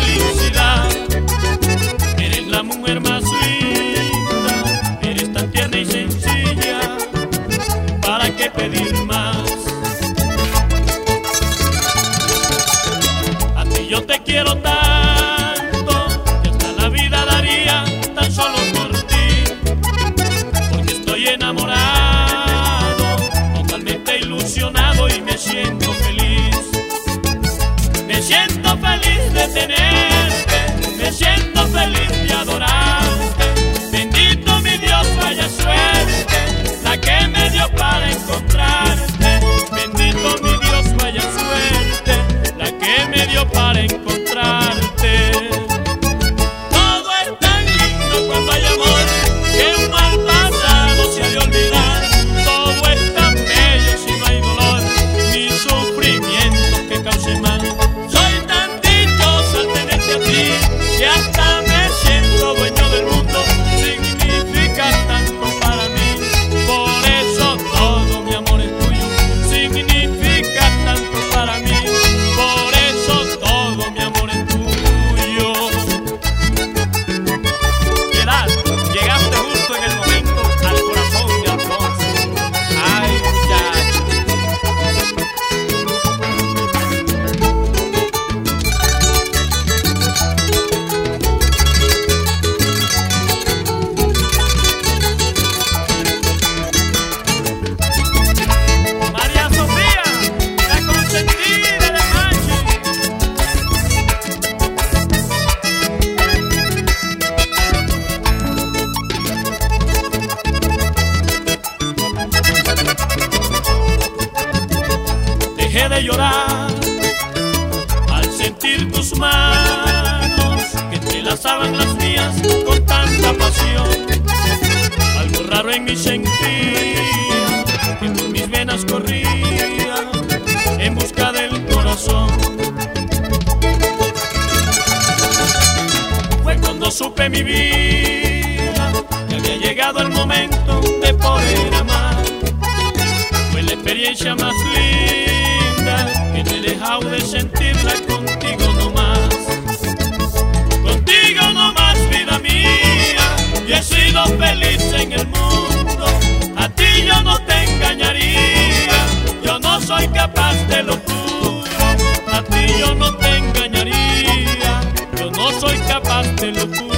felicidad. Eres la mujer más linda, eres tan tierna y sencilla. ¿Para qué pedir más? A ti yo te quiero tanto, que hasta la vida daría tan solo por ti, porque estoy enamorado. feliz de tener. de llorar al sentir tus manos que entrelazaban las mías con tanta pasión. Algo raro en mi sentir que por mis venas corría en busca del corazón. Fue cuando supe mi vida que había llegado el momento de poder amar. Fue la experiencia más linda que no he dejado de sentirla contigo nomás. Contigo nomás, vida mía, y he sido feliz en el mundo. A ti yo no te engañaría, yo no soy capaz de lo puro. A ti yo no te engañaría, yo no soy capaz de lo.